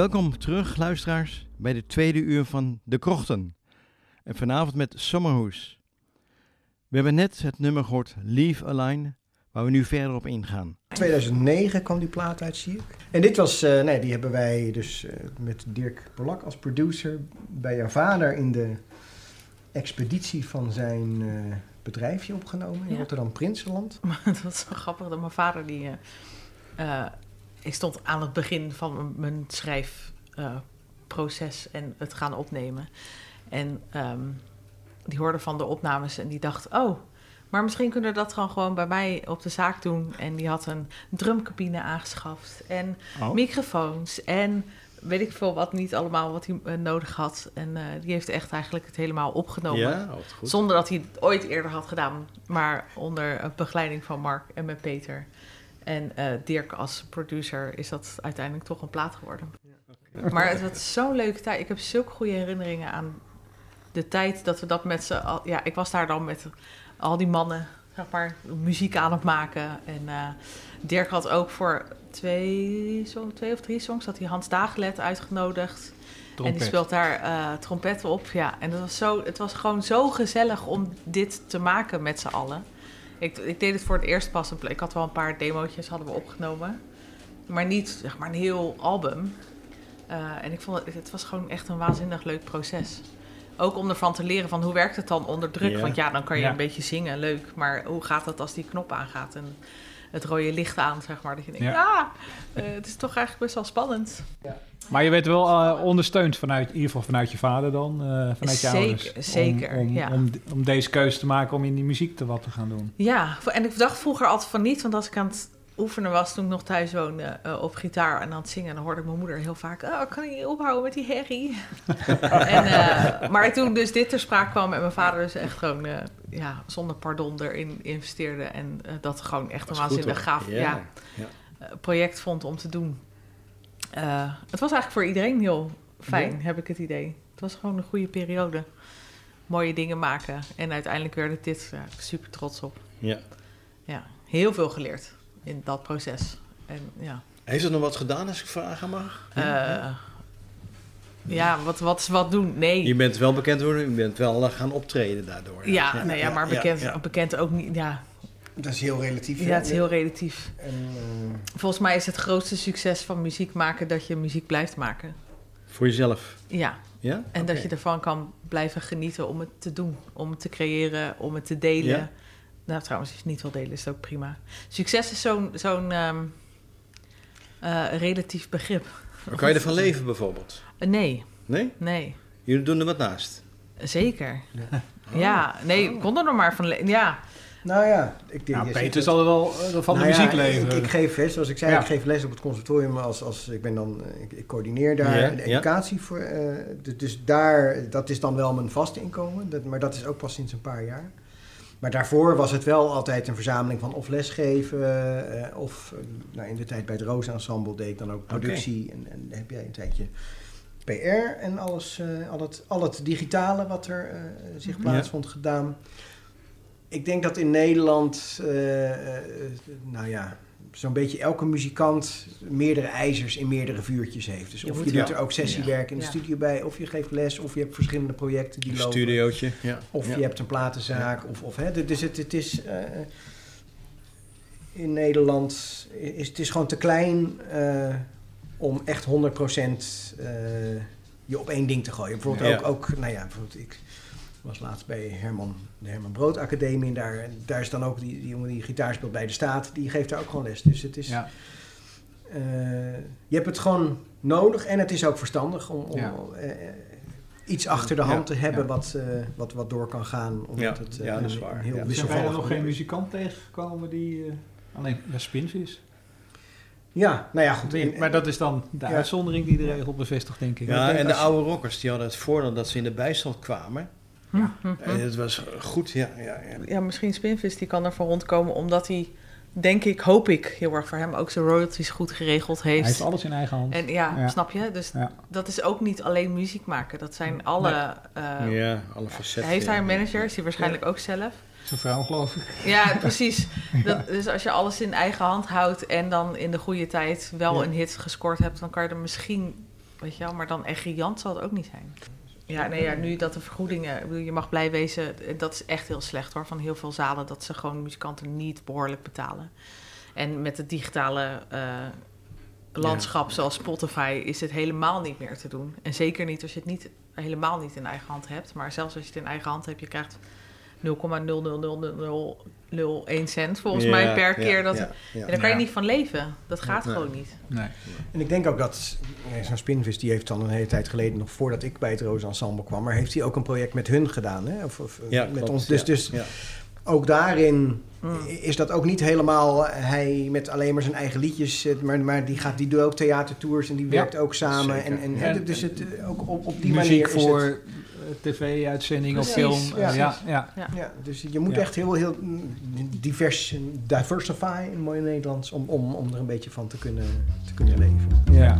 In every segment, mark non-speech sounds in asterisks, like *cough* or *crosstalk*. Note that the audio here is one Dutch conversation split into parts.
Welkom terug, luisteraars, bij de tweede uur van De Krochten. En vanavond met Summerhoes. We hebben net het nummer gehoord Leave a Line, waar we nu verder op ingaan. 2009 kwam die plaat uit, zie ik. En dit was, eh, nee, die hebben wij dus eh, met Dirk Polak als producer bij jouw vader in de expeditie van zijn eh, bedrijfje opgenomen in Ja. Rotterdam Prinsenland. *laughs* Maar dat was zo grappig dat mijn vader die... eh, eh, ik stond aan het begin van mijn schrijfproces en het gaan opnemen. En ehm, die hoorde van de opnames en die dacht... Oh, maar misschien kunnen we dat gewoon, gewoon bij mij op de zaak doen. En die had een drumcabine aangeschaft en Oh. microfoons en weet ik veel wat niet allemaal wat hij eh, nodig had. En eh, die heeft echt eigenlijk het helemaal opgenomen. Ja, wat goed. Zonder dat hij het ooit eerder had gedaan. Maar onder eh, begeleiding van Mark en met Peter. En eh, Dirk als producer is dat uiteindelijk toch een plaat geworden. Maar het was zo'n leuke tijd. Ik heb zulke goede herinneringen aan de tijd dat we dat met z'n... al- Ja, ik was daar dan met al die mannen, zeg maar, muziek aan het maken. En eh, Dirk had ook voor twee, zo, twee of drie songs... had hij Hans Dagelet uitgenodigd. En die speelt daar eh trompet op. Ja, en dat was zo, het was gewoon zo gezellig om dit te maken met z'n allen. Ik, ik deed het voor het eerst pas. een Ik had wel een paar demootjes hadden we opgenomen. Maar niet zeg maar een heel album. Eh, en ik vond het, het was gewoon echt een waanzinnig leuk proces. Ook om ervan te leren van hoe werkt het dan onder druk. Want ja, dan kan je Ja. een beetje zingen, leuk. Maar hoe gaat het als die knop aangaat en het rode licht aan, zeg maar. Dat je denkt, Ja. ja, eh, het is toch eigenlijk best wel spannend. Maar je werd wel eh, ondersteund vanuit, in ieder geval vanuit je vader dan, eh, vanuit je Zeker, ouders. Om- zeker, Om, ja. om, om deze keuze te maken om in die muziek te wat te gaan doen. Ja, en ik dacht vroeger altijd van niet, want als ik aan het oefenen was toen ik nog thuis woonde eh, op gitaar en aan het zingen. En dan hoorde ik mijn moeder heel vaak, oh, kan je ophouden met die herrie? *laughs* en, eh, maar toen dus dit ter sprake kwam en mijn vader dus echt gewoon eh, ja, zonder pardon erin investeerde. En dat gewoon echt een waanzinnig gaaf Ja, project vond om te doen. Het was eigenlijk voor iedereen heel fijn, heb ik het idee. Het was gewoon een goede periode. Mooie dingen maken. En uiteindelijk werd het dit. Ja, ik ben super trots op. Ja. Ja, heel veel geleerd in dat proces. En ja, Heeft het nog wat gedaan als ik vragen mag? eh, ja wat, wat, wat doen? Nee. Je bent wel bekend geworden, je bent wel gaan optreden daardoor. ja, nee, ja, maar bekend, ja. bekend ook niet. Ja, Dat is heel relatief. ja, het is heel relatief. En, eh, Volgens mij is het grootste succes van muziek maken dat je muziek blijft maken. Voor jezelf, Ja, ja? en dat je ervan kan blijven genieten om het te doen, om het te creëren, om het te delen. Nou, trouwens, als je het niet wil delen, is het ook prima. Succes is zo'n zo'n ehm, eh, relatief begrip. Maar kan je ervan leven bijvoorbeeld? Eh, nee, Nee? nee, Jullie doen er wat naast? zeker. Ja, nee, ik kon er nog maar van leven. Ja, nou ja, ik denk... Nou, je Peter zal er wel eh, van Nou de ja, muziek leven. Ik, ik geef, hè, zoals ik zei, Ja. ik geef les op het conservatorium als, als ik ben dan, ik, ik coördineer daar Ja, de educatie voor. eh, dus, dus daar, dat is dan wel mijn vaste inkomen, dat, maar dat is ook pas sinds een paar jaar. Maar daarvoor was het wel altijd een verzameling van of lesgeven eh, of eh, nou, in de tijd bij het Roos Ensemble deed ik dan ook productie en, en heb jij een tijdje PR en alles, eh, al, het, al het digitale wat er zich Mhm. plaatsvond gedaan. Ik denk dat in Nederland, nou ja, zo'n beetje elke muzikant meerdere ijzers in meerdere vuurtjes heeft. Dus of je doet wel. er ook sessiewerk in de Ja. studio bij, of je geeft les, of je hebt verschillende projecten die Een lopen. studiootje, ja. Of ja. je hebt een platenzaak. Of, of, hè, dus het, het is... eh, in Nederland is het is gewoon te klein eh, om echt 100% eh, je op één ding te gooien. Bijvoorbeeld Ja. ook, ook, nou ja, bijvoorbeeld ik was laatst bij Herman, de Herman Brood Academie. En daar, daar is dan ook die, die jongen die gitaar speelt bij de Staat. Die geeft daar ook gewoon les. Dus het is... Ja. eh, je hebt het gewoon nodig en het is ook verstandig om, om Ja. eh, iets achter de hand Ja, te hebben ja. wat, eh, wat, wat door kan gaan. Omdat Ja, het ja, dat is waar. heel Ja. Zijn wij er nog geen is. muzikant tegengekomen die eh, alleen bij Spinvis? Ja, nou ja, goed. in- Maar dat is dan de Ja. uitzondering die de regel bevestigt, denk ik. Ja, denk en de oude rockers, die hadden het voordeel dat ze in de bijstand kwamen. Ja. En het was goed, ja. ja, ja. ja, misschien Spinvis die kan ervoor rondkomen omdat hij, denk ik, hoop ik, heel erg voor hem ook zijn royalties goed geregeld heeft. Hij heeft alles in eigen hand. En ja, Ja. snap je? Dus Ja. dat is ook niet alleen muziek maken. Dat zijn alle... eh, ja, alle facetten. heeft hij een manager? Is hij waarschijnlijk ook zelf? Zijn vrouw, geloof ik. Ja, *laughs* precies. Dat, dus als je alles in eigen hand houdt en dan in de goede tijd wel Ja. een hit gescoord hebt, dan kan je er misschien, weet je wel, maar dan echt giant zal het ook niet zijn. Ja, nee, ja, nu dat de vergoedingen, ik bedoel, je mag blij wezen, dat is echt heel slecht hoor, van heel veel zalen, dat ze gewoon muzikanten niet behoorlijk betalen. En met het digitale eh, landschap zoals Spotify is het helemaal niet meer te doen. En zeker niet als je het niet, helemaal niet in eigen hand hebt, maar zelfs als je het in eigen hand hebt, je krijgt 0,00001 cent volgens Ja, mij per ja, keer. Dat, ja, ja. En daar kan je Ja. niet van leven. Dat gaat Nee. gewoon niet. Nee. En ik denk ook dat zo'n Spinvis, die heeft dan een hele tijd geleden, nog voordat ik bij het Roos Ensemble kwam, maar heeft hij ook een project met hun gedaan. Hè? Of, of, Ja, met klopt, ons. Dus, ja, dus ja. ook daarin Mm. is dat ook niet helemaal hij met alleen maar zijn eigen liedjes, eh, maar, maar die, gaat, die doet ook theatertours en die Ja, werkt ook samen. zeker. En, en, hè, dus het, eh, ook op, op die Muziek manier is voor het- tv-uitzending of film. ja. Eh, ja, ja. Ja, dus je moet Ja. echt heel, heel divers, diversify in mooi Nederlands om, om, om er een beetje van te kunnen, te kunnen leven. ja.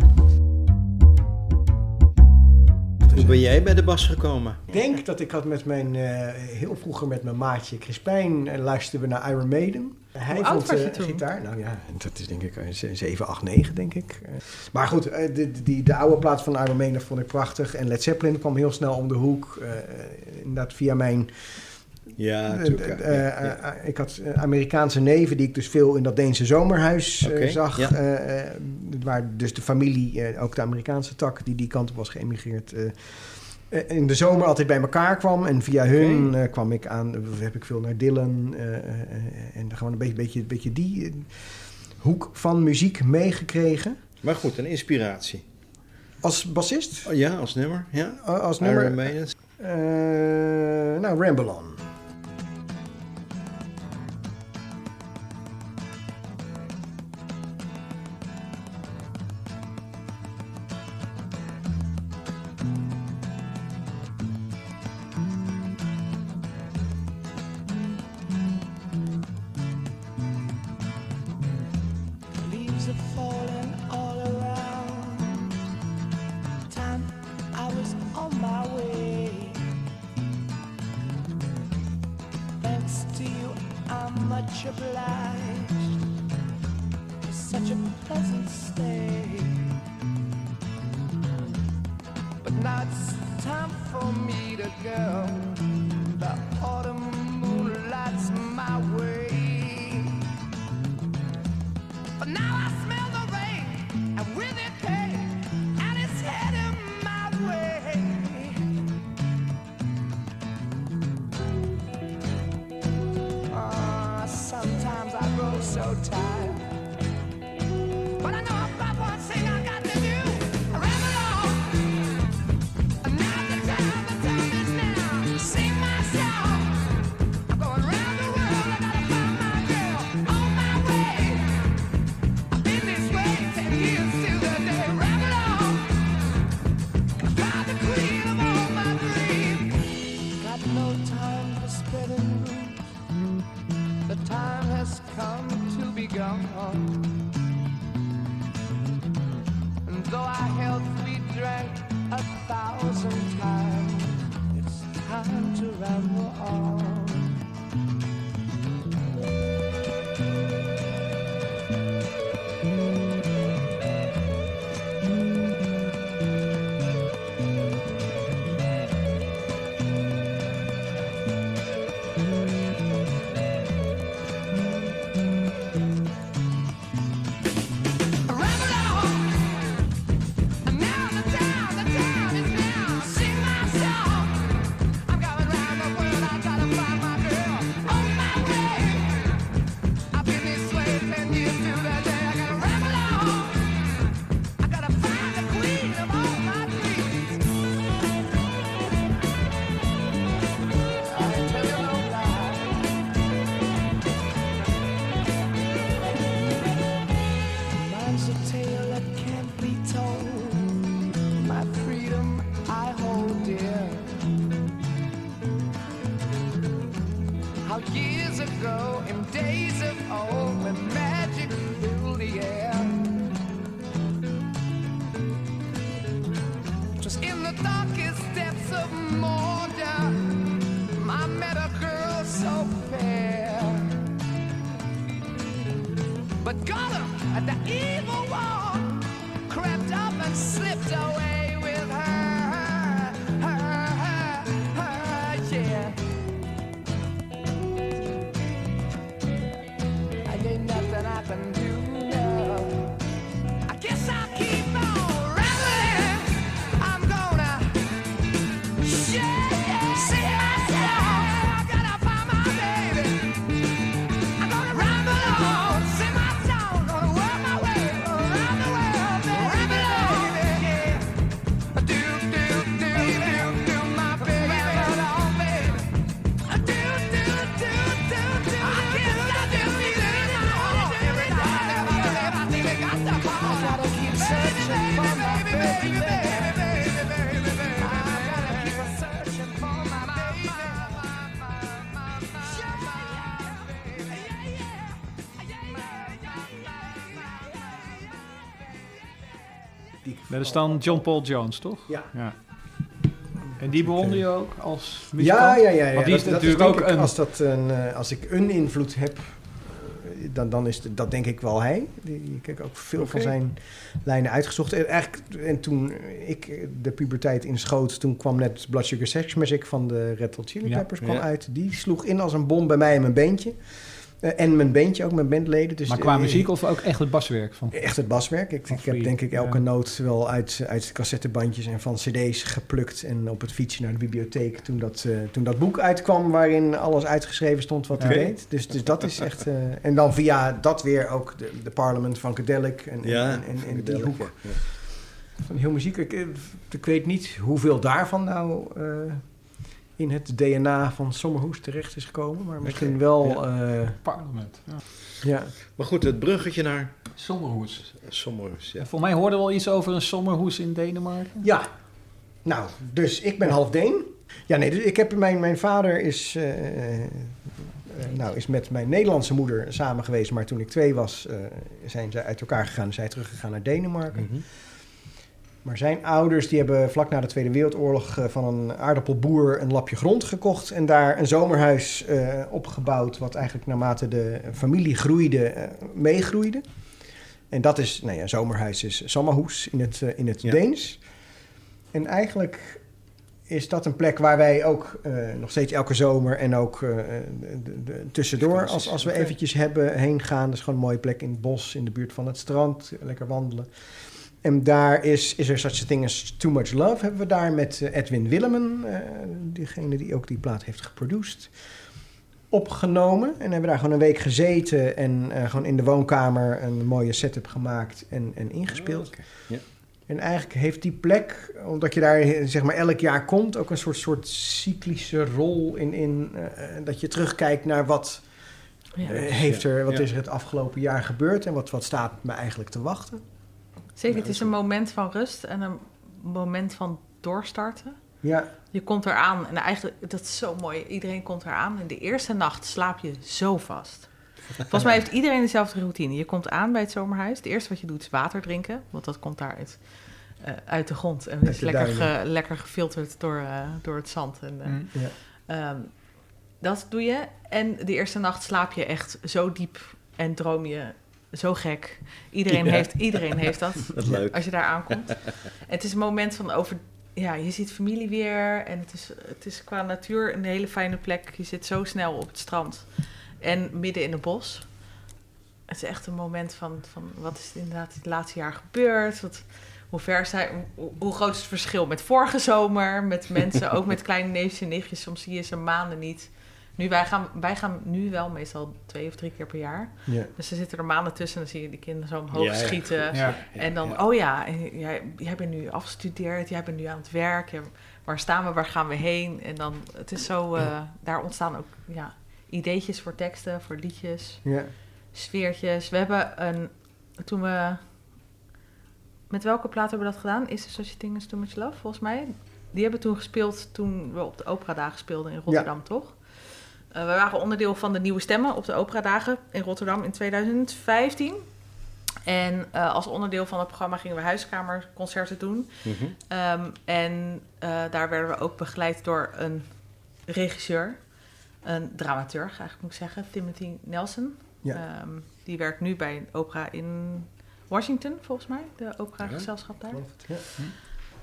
Hoe ben jij bij de bas gekomen? Ik denk dat ik had met mijn, eh, heel vroeger met mijn maatje Crispijn uh, luisterden we naar Iron Maiden. Hij Hoe oud vond was je eh, toen? gitaar, nou ja, dat is denk ik eh, ze- 7, 8, 9 denk ik. Eh, maar goed, eh, de, die, de oude plaats van Iron Maiden vond ik prachtig. En Led Zeppelin kwam heel snel om de hoek. eh, eh, inderdaad via mijn Ja, natuurlijk. ja. ik had Amerikaanse neven die ik dus veel in dat Deense zomerhuis zag. ja. eh, eh, waar dus de familie, eh, ook de Amerikaanse tak, die die kant op was geëmigreerd. Eh, in de zomer altijd bij elkaar kwam. En via hun eh, kwam ik aan, heb ik veel naar Dylan. eh, eh, en gewoon een beetje, beetje, beetje die hoek van muziek meegekregen. Maar goed, een inspiratie. Als bassist, Oh, ja, als nummer. Ja. als Iron nummer. Maiden. eh, nou, Ramble On. Your blood. Dat is dan John Paul Jones, toch? Ja. ja. En die bewonder je ook als muzikant? Ja, ja, ja. ja. Want die is Dat- dat natuurlijk ook ik, een... Als, dat een, eh, als ik een invloed heb, eh, dan, dan is het, dat denk ik wel hij. Die, ik heb ook veel van zijn lijnen uitgezocht. En, eigenlijk, en toen ik eh, de puberteit inschoot, toen kwam net Blood Sugar Sex Magic van de Red Hot Chili Ja, Peppers kwam ja. uit. Die sloeg in als een bom bij mij in mijn beentje. Eh, en mijn beentje ook, mijn bandleden. Dus maar qua eh, muziek of ook echt het baswerk? Van, Echt het baswerk. Ik, ik heb denk ik elke ja. noot wel uit, uit cassettebandjes en van cd's geplukt. En op het fietsje naar de bibliotheek toen dat, eh, toen dat boek uitkwam waarin alles uitgeschreven stond wat hij deed. Dus, dus dat is echt... eh, en dan via dat weer ook de, de Parliament van Cadelic en, Ja, en, en, en die hoek ja. van heel muziek. Ik, ik weet niet hoeveel daarvan nou eh, in het DNA van Sommerhoes terecht is gekomen. Maar misschien wel... eh, Parlement. Ja. ja. Maar goed, het bruggetje naar Sommerhoes. Sommerhoes. Ja. En voor mij hoorde wel iets over een sommerhoes in Denemarken. Ja, nou, dus ik ben half Deen. Ja, nee, dus ik heb mijn, mijn vader is eh, eh, nou, is met mijn Nederlandse moeder samen geweest. Maar toen ik twee was, eh, zijn ze uit elkaar gegaan. en Zij teruggegaan naar Denemarken. Mhm. Maar zijn ouders die hebben vlak na de Tweede Wereldoorlog eh, van een aardappelboer een lapje grond gekocht. En daar een zomerhuis eh, opgebouwd. Wat eigenlijk naarmate de familie groeide, eh, meegroeide. En dat is, nou ja, zomerhuis is Sommerhoes in het, in het Ja. Deens. En eigenlijk is dat een plek waar wij ook nog steeds elke zomer en ook de, de- de- tussendoor, als, als we eventjes hebben heen gaan. Dat is gewoon een mooie plek in het bos, in de buurt van het strand, lekker wandelen. En daar is, is er such a thing as Too Much Love, hebben we daar met eh, Edwin Willemen, eh, diegene die ook die plaat heeft geproduced, opgenomen. En hebben daar gewoon een week gezeten en eh, gewoon in de woonkamer een mooie setup gemaakt en, en ingespeeld. Ja. En eigenlijk heeft die plek, omdat je daar zeg maar elk jaar komt, ook een soort, soort cyclische rol in, in dat je terugkijkt naar wat, Ja. heeft er, wat Ja. is er het afgelopen jaar gebeurd en wat, wat staat me eigenlijk te wachten. Zeker, het is een moment van rust en een moment van doorstarten. Ja, Je komt eraan en eigenlijk, dat is zo mooi. Iedereen komt eraan en de eerste nacht slaap je zo vast. Volgens mij heeft *laughs* iedereen dezelfde routine. Je komt aan bij het zomerhuis. Het eerste wat je doet is water drinken, want dat komt daar uit, eh, uit de grond. En is lekker, ge- lekker gefilterd door, eh, door het zand. En, eh, Mm. ja. Ehm, dat doe je. En de eerste nacht slaap je echt zo diep en droom je zo gek. Iedereen, Ja. heeft, iedereen heeft dat *laughs* Dat is leuk. als je daar aankomt. En het is een moment van over... Ja, je ziet familie weer en het is, het is qua natuur een hele fijne plek. Je zit zo snel op het strand en midden in het bos. Het is echt een moment van, van wat is er inderdaad het laatste jaar gebeurd? Wat, hoe, ver zijn, hoe, hoe groot is het verschil met vorige zomer? Met mensen, ook met *laughs* kleine neefjes en nichtjes. Soms zie je ze maanden niet. Nu, wij, gaan, wij gaan nu wel meestal twee of drie keer per jaar. ja. Dus er zitten er maanden tussen en dan zie je die kinderen zo omhoog Ja, schieten. Ja. En dan, ja. oh ja, en jij, jij bent nu afgestudeerd, jij bent nu aan het werk. waar staan we, waar gaan we heen? En dan, het is zo, eh, daar ontstaan ook ja, ideetjes voor teksten, voor liedjes, ja. sfeertjes. We hebben een, toen we, met welke plaat hebben we dat gedaan? Is er Such a Thing as Too Much Love, volgens mij? Die hebben toen gespeeld toen we op de Operadagen speelden in Rotterdam, toch? Eh, we waren onderdeel van de Nieuwe Stemmen op de Operadagen in Rotterdam in 2015. En eh, als onderdeel van het programma gingen we huiskamerconcerten doen. Mhm. Ehm, en eh, daar werden we ook begeleid door een regisseur, een dramaturg eigenlijk moet ik zeggen, Timothy Nelson. Ja. Ehm, die werkt nu bij een opera in Washington, volgens mij, de opera-gezelschap daar. Het, ja.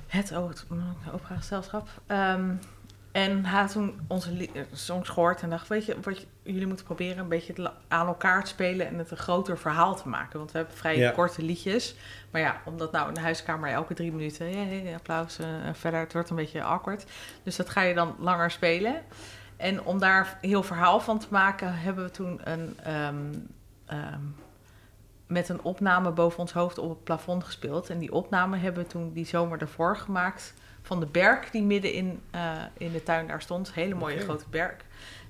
Het o- het opera-gezelschap. Ehm, en had toen onze eh, songs gehoord en dacht, weet je, wat jullie moeten proberen een beetje aan elkaar te spelen en het een groter verhaal te maken. Want we hebben vrij Ja. korte liedjes. Maar ja, omdat nou in de huiskamer elke drie minuten, ja, ja, applaus, eh, en verder, het wordt een beetje awkward. Dus dat ga je dan langer spelen. En om daar heel verhaal van te maken, hebben we toen een, ehm, ehm, met een opname boven ons hoofd op het plafond gespeeld. En die opname hebben we toen die zomer ervoor gemaakt van de berg die midden in, eh, in de tuin daar stond. Hele mooie grote berg.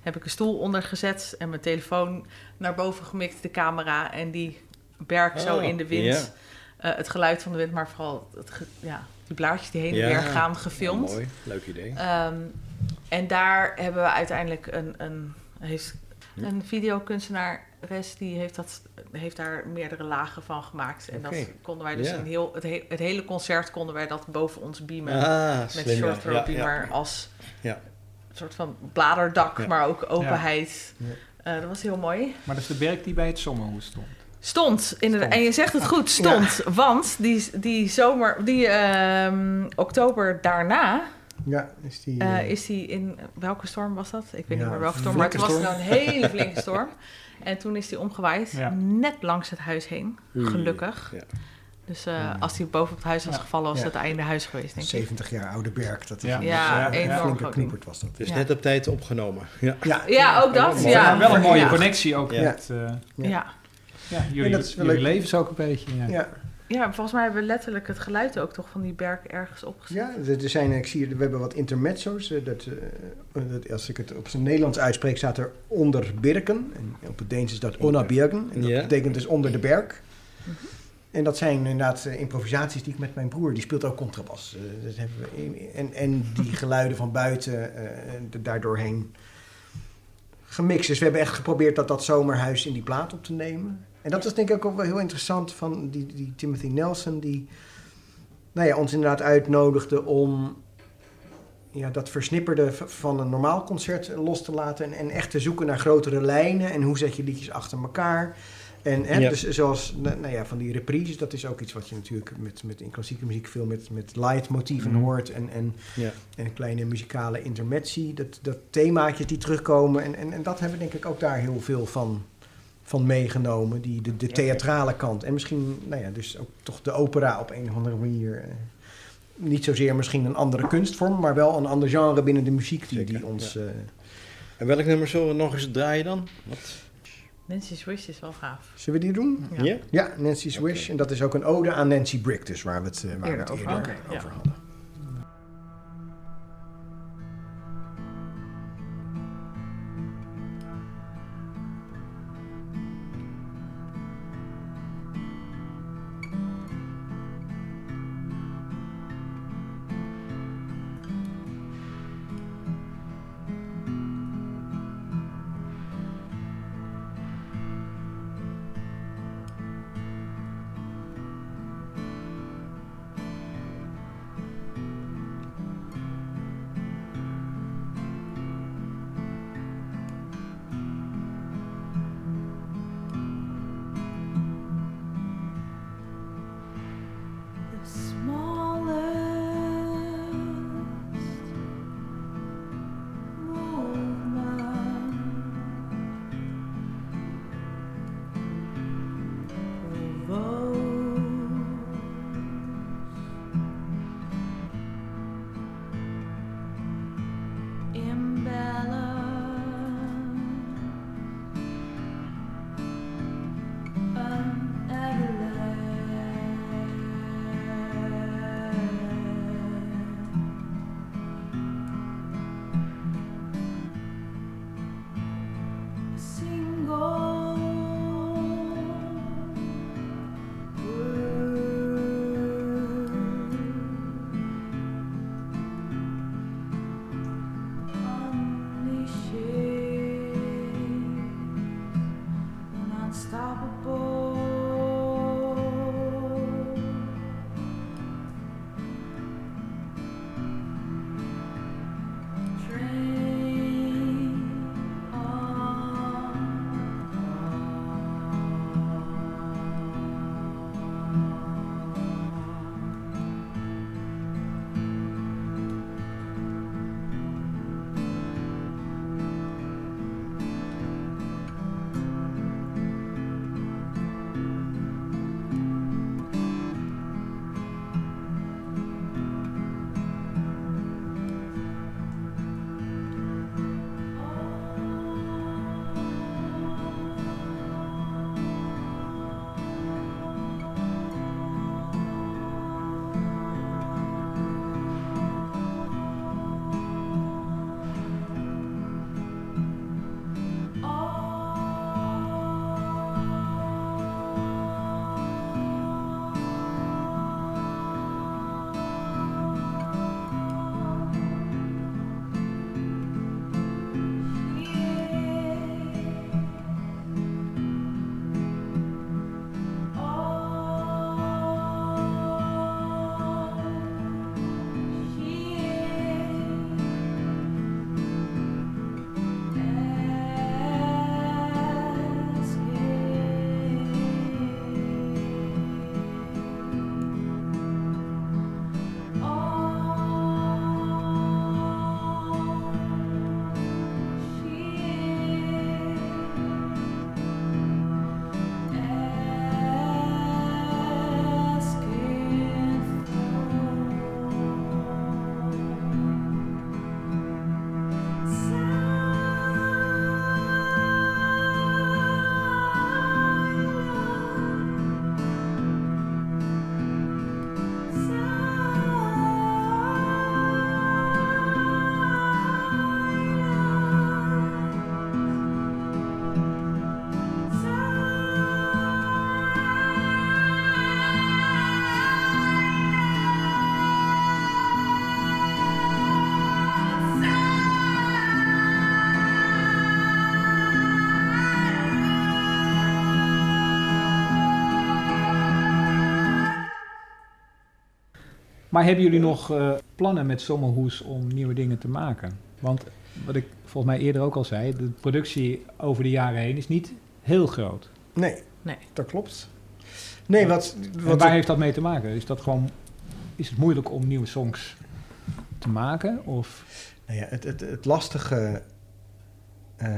Heb ik een stoel onder gezet en mijn telefoon naar boven gemikt, de camera. En die berg zo Oh, in de wind. Eh, het geluid van de wind, maar vooral het ja, die blaadjes die heen en Ja. weer gaan gefilmd. Mooi, leuk idee. Ehm, en daar hebben we uiteindelijk een, een, heeft een videokunstenares die heeft, dat, heeft daar meerdere lagen van gemaakt. En Oké. dat konden wij dus Ja. een heel, het, he- het hele concert konden wij dat boven ons beamen. ah, met slim, short throw Ja, ja. als Ja. soort van bladerdak, Ja. maar ook openheid. Ja. Eh, dat was heel mooi. Maar dat is de berg die bij het zomerhoes stond. Stond, inderdaad. Stond. En je zegt het goed, stond. Want die, die zomer, die ehm, oktober daarna, Ja, is die... eh, eh, is die in, welke storm was dat? Ik weet Ja, niet meer welke een storm, maar het was nou een hele flinke storm. *laughs* En toen is die omgewaaid, Ja. net langs het huis heen, gelukkig. Ja. Dus eh, als die boven op het huis was Ja. gevallen, was Ja. het einde huis geweest, denk ik. 70 jaar oude berg. Dat is Ja. een, Ja, een flinke knoepert was dat. Dus Ja. net op tijd opgenomen. Ja. Ja, Ja, ook dat. Ja, wel een mooie ja. connectie ook Ja. met... eh, Ja. Ja. ja, jullie, En dat jullie leven ze ook een beetje. Ja. Ja. volgens mij hebben we letterlijk het geluid ook toch van die berg ergens opgezet. Ja, er zijn, ik zie, we hebben wat intermezzo's. eh, Dat, eh, dat, als ik het op zijn Nederlands uitspreek, staat er onder Birken. En op het Deens is dat Onna Birken. En dat Ja. betekent dus onder de berg. Mhm. En dat zijn inderdaad eh, improvisaties die ik met mijn broer, die speelt ook contrabas. Dat hebben we in- en, en die geluiden van buiten, eh, en daardoorheen gemixt. Dus we hebben echt geprobeerd dat dat zomerhuis in die plaat op te nemen. En dat is denk ik ook wel heel interessant van die, die Timothy Nelson... die nou ja, ons inderdaad uitnodigde om ja, dat versnipperde van een normaal concert los te laten... en, en echt te zoeken naar grotere lijnen en hoe zet je liedjes achter elkaar... En hè, Ja. dus zoals nou nou ja, van die reprises, dat is ook iets wat je natuurlijk met, met in klassieke muziek veel met, met leidmotieven Mhm. hoort. En, en Ja. en kleine muzikale intermezzi. Dat, dat themaatjes die terugkomen. En, en, en dat hebben we denk ik ook daar heel veel van, van meegenomen. Die, de, de theatrale kant. En misschien, nou ja, dus ook toch de opera op een of andere manier. eh, niet zozeer misschien een andere kunstvorm, maar wel een ander genre binnen de muziek die, die ons... ja. eh, En welk nummer zullen we nog eens draaien dan? Wat? Nancy's Wish is wel gaaf. zullen we die doen? Ja. Ja? Nancy's. Wish. En dat is ook een ode aan Nancy Brick, dus waar we het, eh, waar we Eerder het over eerder ja. over hadden. Maar hebben jullie nog eh, plannen met Sommerhoes om nieuwe dingen te maken? Want wat ik volgens mij eerder ook al zei, de productie over de jaren heen is niet heel groot. Nee, Nee. dat klopt. Nee, wat... En wat waar heeft dat mee te maken? Is dat gewoon, is het moeilijk om nieuwe songs te maken? Of Nou ja, het, het, het lastige eh,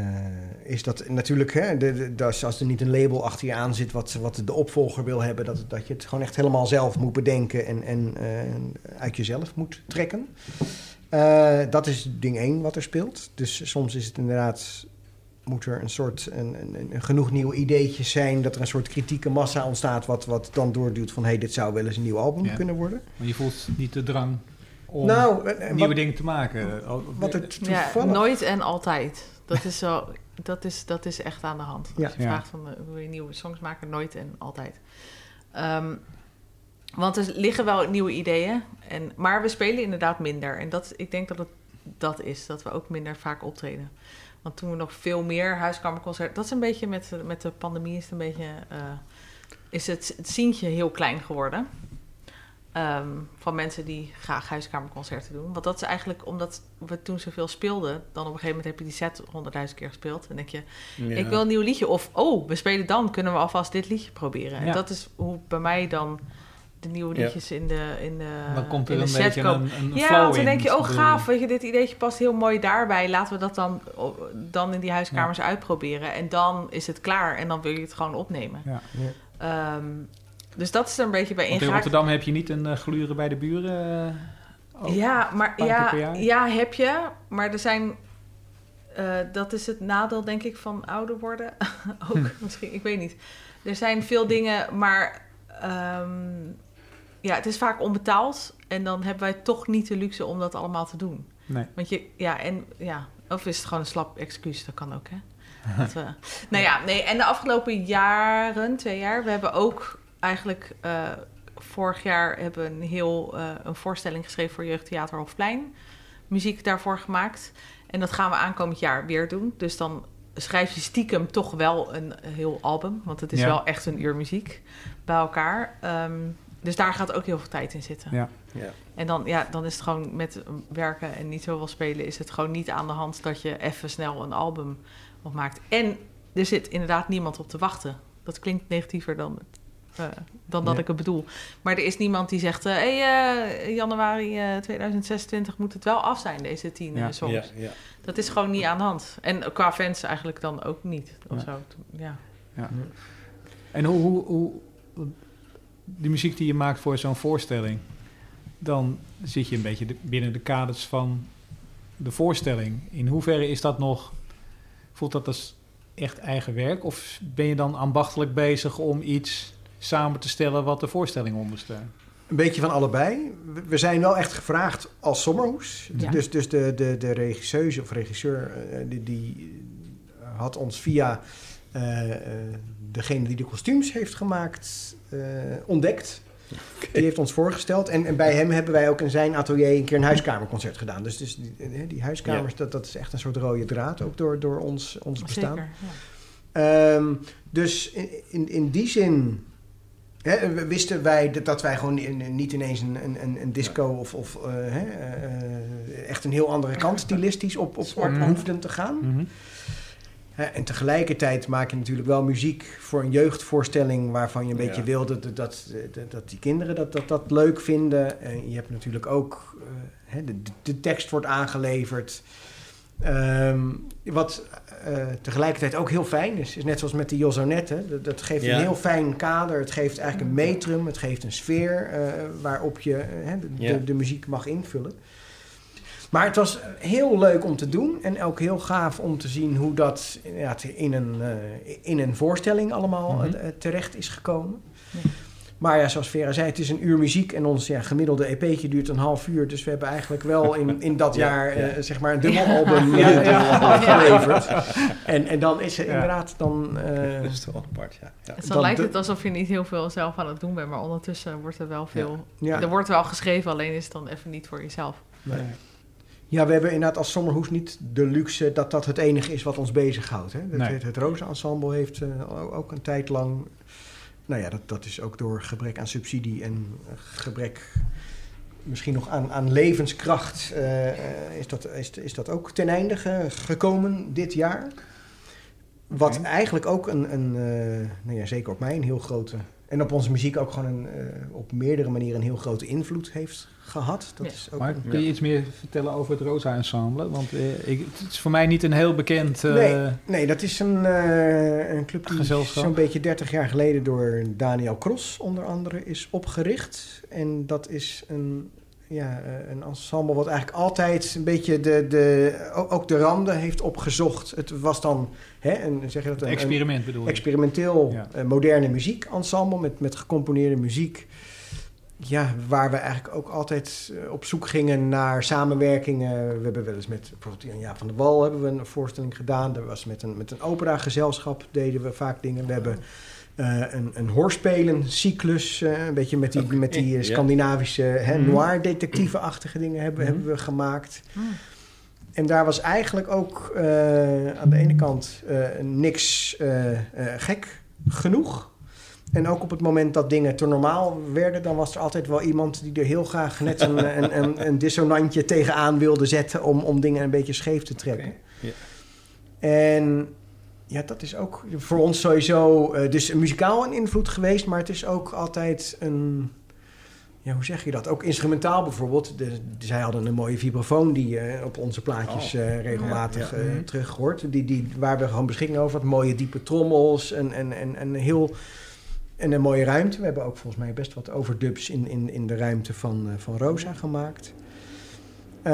is dat natuurlijk, hè, de, als er niet een label achter je aan zit wat, wat de opvolger wil hebben, dat, dat je het gewoon echt helemaal zelf moet bedenken en, en eh, uit jezelf moet trekken. Eh, dat is ding één wat er speelt. Dus soms is het inderdaad, moet er een soort een, een, een genoeg nieuwe ideetjes zijn, dat er een soort kritieke massa ontstaat, wat, wat dan doorduwt van hé, hey, dit zou wel eens een nieuw album Ja. kunnen worden. maar je voelt niet de drang om nou, nieuwe wat, dingen te maken? Oh, wat er Ja, nooit en altijd. Dat is, zo, dat, is, dat is echt aan de hand. Als je vraagt van, eh, wil je nieuwe songs maken? Nooit en altijd. Ehm, want er liggen wel nieuwe ideeën. En, maar we spelen inderdaad minder. En dat, ik denk dat het dat is. Dat we ook minder vaak optreden. Want toen we nog veel meer huiskamerconcerten... Dat is een beetje met, met de pandemie is het een beetje... eh, is het, het zientje heel klein geworden. Ehm, van mensen die graag huiskamerconcerten doen. Want dat is eigenlijk omdat we toen zoveel speelden. Dan op een gegeven moment heb je die set honderdduizend keer gespeeld. En denk je, Ja. ik wil een nieuw liedje. Of, oh, we spelen dan, kunnen we alvast dit liedje proberen. En dat is hoe bij mij dan de nieuwe Ja. liedjes in de, in de, dan komt in er de een beetje komen. een, een Ja, want dan in. denk je, oh gaaf, weet je, dit ideetje past heel mooi daarbij. Laten we dat dan, dan in die huiskamers uitproberen. En dan is het klaar en dan wil je het gewoon opnemen. Ja. Ehm, dus dat is er een beetje bij Want in. Rotterdam heb je niet een eh, gluren bij de buren? eh. Ja, maar ja, ja, heb je. Maar er zijn. eh, dat is het nadeel, denk ik, van ouder worden. *laughs* Ook misschien, ik weet niet. Er zijn veel dingen, maar. ehm, ja, het is vaak onbetaald. En dan hebben wij toch niet de luxe om dat allemaal te doen. Nee. Want je, ja, en ja. Of is het gewoon een slap excuus? Dat kan ook, hè? Dat we, nou ja, nee. En de afgelopen jaren, twee jaar, we hebben ook eigenlijk. eh, vorig jaar hebben we een heel eh, een voorstelling geschreven voor Jeugdtheater Hofplein. Muziek daarvoor gemaakt. En dat gaan we aankomend jaar weer doen. Dus dan schrijf je stiekem toch wel een heel album. Want het is Ja. wel echt een uur muziek bij elkaar. Ehm, dus daar gaat ook heel veel tijd in zitten. Ja. Ja. En dan, ja, dan is het gewoon met werken en niet zoveel spelen... is het gewoon niet aan de hand dat je even snel een album opmaakt. En er zit inderdaad niemand op te wachten. Dat klinkt negatiever dan, eh, dan dat Ja. ik het bedoel. Maar er is niemand die zegt... hé, hey, eh, januari eh, 2026 moet het wel af zijn, deze tien Ja. eh, songs. Ja, ja. Dat is gewoon niet aan de hand. En qua fans eigenlijk dan ook niet. Of Ja. zo. Ja. En hoe, hoe, hoe, de muziek die je maakt voor zo'n voorstelling, dan zit je een beetje de- binnen de kaders van de voorstelling. In hoeverre is dat nog, voelt dat als echt eigen werk? Of ben je dan ambachtelijk bezig om iets samen te stellen wat de voorstelling ondersteunt? Een beetje van allebei. We- zijn wel echt gevraagd als Sommerhoes. Ja. Dus, dus de, de, de regisseuse of regisseur eh, die, die had ons via eh, eh, degene die de kostuums heeft gemaakt eh, ontdekt. Die heeft ons voorgesteld. En, en bij hem hebben wij ook in zijn atelier een keer een huiskamerconcert gedaan. Dus, dus die, eh, die huiskamers, dat, dat is echt een soort rode draad ook door, door ons, ons bestaan. Zeker. Ja. Ehm, dus in, in, in die zin hè, wisten wij dat, dat wij gewoon niet ineens een, een, een- disco of, of eh, hè, eh, echt een heel andere kant stilistisch op, op, hoefden te gaan. Hè, en tegelijkertijd maak je natuurlijk wel muziek voor een jeugdvoorstelling waarvan je een beetje Ja. wil dat, dat, dat, dat die kinderen dat, dat, dat leuk vinden. En je hebt natuurlijk ook, eh, de, de tekst wordt aangeleverd. Ehm, wat eh, tegelijkertijd ook heel fijn is, is net zoals met die Josonet. Hè, dat, dat geeft Ja. een heel fijn kader. Het geeft eigenlijk een metrum. Het geeft een sfeer eh, waarop je eh, hè, de, Ja. de, de muziek mag invullen. Maar het was heel leuk om te doen en ook heel gaaf om te zien hoe dat inderdaad in een, eh, in een voorstelling allemaal Mhm. terecht is gekomen. Ja. Maar ja, zoals Vera zei, het is een uur muziek en ons ja, gemiddelde EP'tje duurt een half uur. Dus we hebben eigenlijk wel in, in dat Ja, jaar eh, zeg maar een eh, ja. afgeleverd. En, en dan is er Ja. inderdaad dan... eh, Dat is toch wel apart, ja. ja. Dus dan Dan lijkt de- het alsof je niet heel veel zelf aan het doen bent, maar ondertussen wordt er wel veel. ja. Er wordt wel geschreven, alleen is het dan even niet voor jezelf. Nee. Ja, we hebben inderdaad als Sommerhoes niet de luxe dat dat het enige is wat ons bezighoudt. Hè? Het, Nee. het, het Roze Ensemble heeft eh, ook een tijd lang... Nou ja, dat, dat is ook door gebrek aan subsidie en eh, gebrek misschien nog aan, aan levenskracht eh, eh, is, dat, is, is dat ook ten einde ge- gekomen dit jaar. Wat eigenlijk ook een, een nou ja, zeker op mij een heel grote... En op onze muziek ook gewoon een, eh, op meerdere manieren een heel grote invloed heeft gehad. Dat Ja. is ook Maar een- kun je iets meer vertellen over het Rosa Ensemble? Want eh, ik, het is voor mij niet een heel bekend... eh, Nee. Nee, dat is een, eh, een club die zo'n beetje 30 jaar geleden door Daniel Cross onder andere is opgericht. En dat is een, ja, eh, een ensemble wat eigenlijk altijd een beetje de, de, ook de randen heeft opgezocht. Het was dan, hè, een, zeg je dat, een experiment bedoel je? experimenteel Ja. eh, moderne muziekensemble met, met gecomponeerde muziek. Ja, waar we eigenlijk ook altijd eh, op zoek gingen naar samenwerkingen. We hebben wel eens met bijvoorbeeld Jan Jaap van der Wal hebben we een voorstelling gedaan. Er was met een, met een operagezelschap deden we vaak dingen. We hebben eh, een, een hoorspelen-cyclus, eh, een beetje met die, met die ja. Scandinavische hè, Mhm. noir-detectieve-achtige dingen hebben, Mhm. hebben we gemaakt. Hmm. En daar was eigenlijk ook eh, aan de ene kant eh, niks eh, gek genoeg. En ook op het moment dat dingen te normaal werden, dan was er altijd wel iemand die er heel graag net een, *laughs* een, een, een dissonantje tegenaan wilde zetten om, om dingen een beetje scheef te trekken. En ja, dat is ook voor ons sowieso dus muzikaal een invloed geweest, maar het is ook altijd een. Ja, hoe zeg je dat? Ook instrumentaal bijvoorbeeld. De, zij hadden een mooie vibrafoon die je op onze plaatjes Oh. eh, regelmatig Ja, ja. eh, Mhm. terug hoort. Die, die, waar we gewoon beschikking over hadden. Mooie diepe trommels en, en, en, en heel... En een mooie ruimte. We hebben ook volgens mij best wat overdubs in, in, in de ruimte van, eh, van Rosa gemaakt. Eh,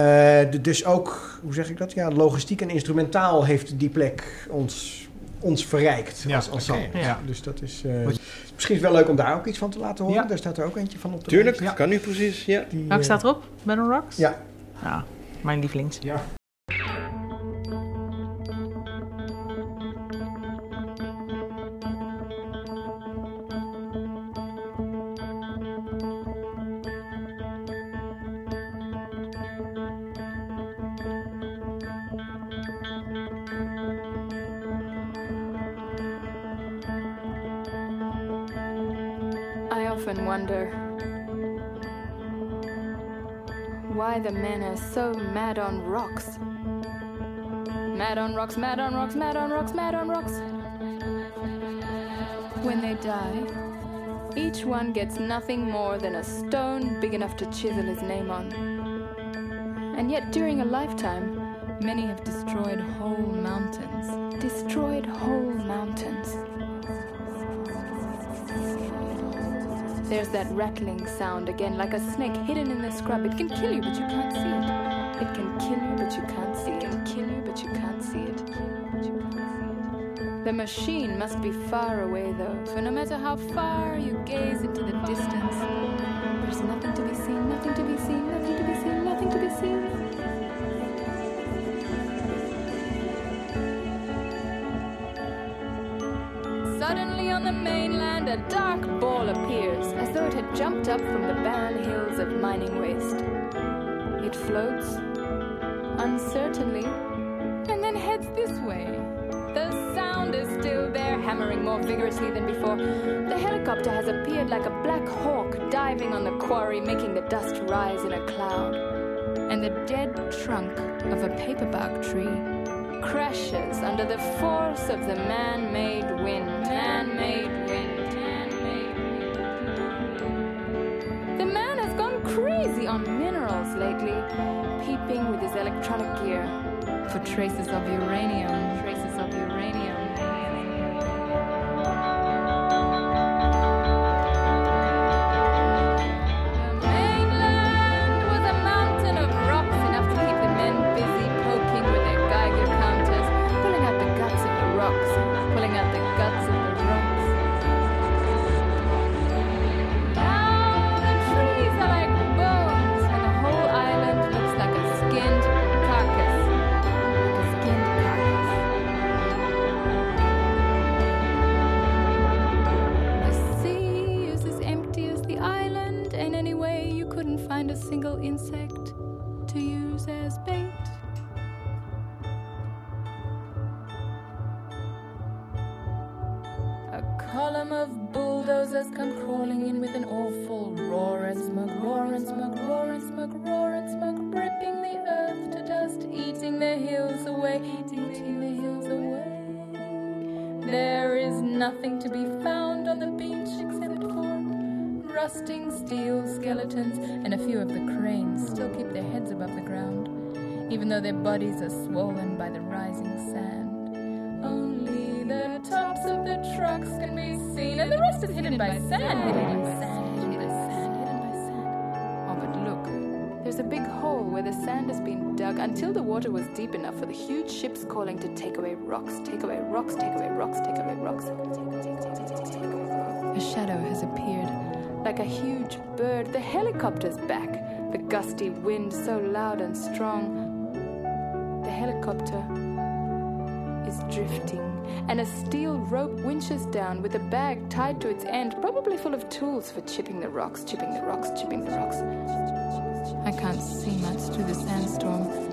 de- dus ook, hoe zeg ik dat? Ja, logistiek en instrumentaal heeft die plek ons, ons verrijkt Ja, als ensemble. ja. Dus dat is... eh, misschien is het wel leuk om daar ook iets van te laten horen. Ja. Daar staat er ook eentje van op de Tuurlijk, kan nu precies, ja. Die, Welke eh, staat erop? Battle Rocks? Ja. Ja, mijn lievelings. Ja. Wonder why the men are so mad on rocks. Mad on rocks, mad on rocks, mad on rocks, mad on rocks. When they die, each one gets nothing more than a stone big enough to chisel his name on. And yet, during a lifetime, many have destroyed whole mountains. Destroyed whole mountains. There's that rattling sound again, like a snake hidden in the scrub. It can kill you, but you can't see it. It can kill you, but you can't see it. It can kill you, but you can't see it. The machine must be far away, though, for no matter how far you gaze into the distance, there's nothing to be seen, nothing to be seen, nothing to be seen, nothing to be seen. Suddenly on the mainland, a dark it had jumped up from the barren hills of mining waste. It floats, uncertainly, and then heads this way. The sound is still there, hammering more vigorously than before. The helicopter has appeared like a black hawk diving on the quarry, making the dust rise in a cloud. And the dead trunk of a paperbark tree crashes under the force of the man made wind. Man made wind. Traces of uranium. A column of bulldozers come crawling in with an awful roar and smoke, roar and smoke, roar and smoke, roar and smoke, ripping the earth to dust, eating the hills away, eating the hills away. There is nothing to be found on the beach except for rusting steel skeletons, and a few of the cranes still keep their heads above the ground, even though their bodies are swollen by the rising sand. Seen, and the rest is hidden by sand, hidden by sand, hidden by sand, hidden by sand. Oh, but look, there's a big hole where the sand has been dug until the water was deep enough for the huge ships calling to take away rocks, take away rocks, take away rocks, take away rocks. A shadow has appeared, like a huge bird. The helicopter's back, the gusty wind so loud and strong. The helicopter is drifting, and a steel rope winches down with a bag tied to its end, probably full of tools for chipping the rocks, chipping the rocks, chipping the rocks. I can't see much through the sandstorm.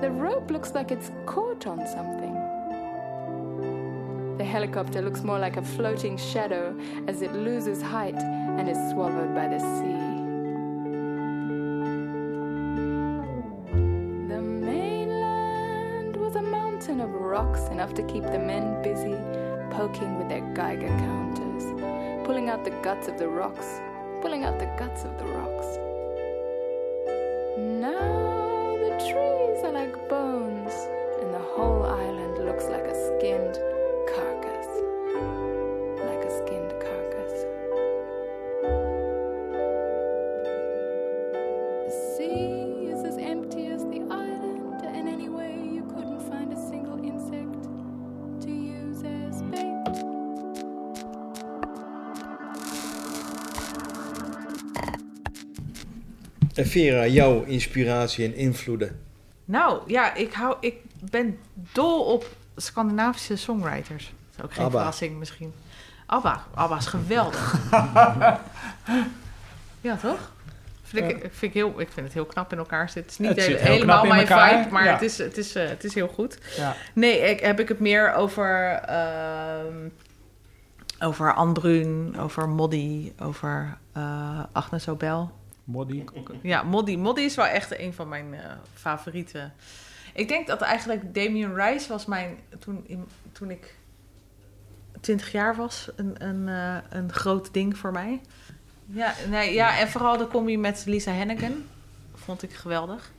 The rope looks like it's caught on something. The helicopter looks more like a floating shadow as it loses height and is swallowed by the sea. Enough to keep the men busy poking with their Geiger counters, pulling out the guts of the rocks, pulling out the guts of the rocks. Now En Vera, jouw inspiratie en invloeden. Nou, ja, ik, hou, ik ben dol op Scandinavische songwriters. Dat is ook geen ABBA. verrassing misschien. ABBA. ABBA is geweldig. *laughs* ja, toch? Vind ik, ik vind ik, heel, ik vind het heel knap in elkaar zitten. Het is niet Het hele- zit heel helemaal mijn elkaar, vibe, maar ja. het, is, het, is, eh, het is heel goed. Ja. Nee, ik, heb ik het meer over, ehm over Anne over Moddy, over eh, Agnes Obel. Body. Ja, Moddy. Moddy is wel echt een van mijn eh, favorieten. Ik denk dat eigenlijk Damien Rice was mijn... Toen, in- toen ik 20 jaar was, een, een, eh, een groot ding voor mij. Ja, nee, ja, en vooral de combi met Lisa Hennigan. Vond ik geweldig.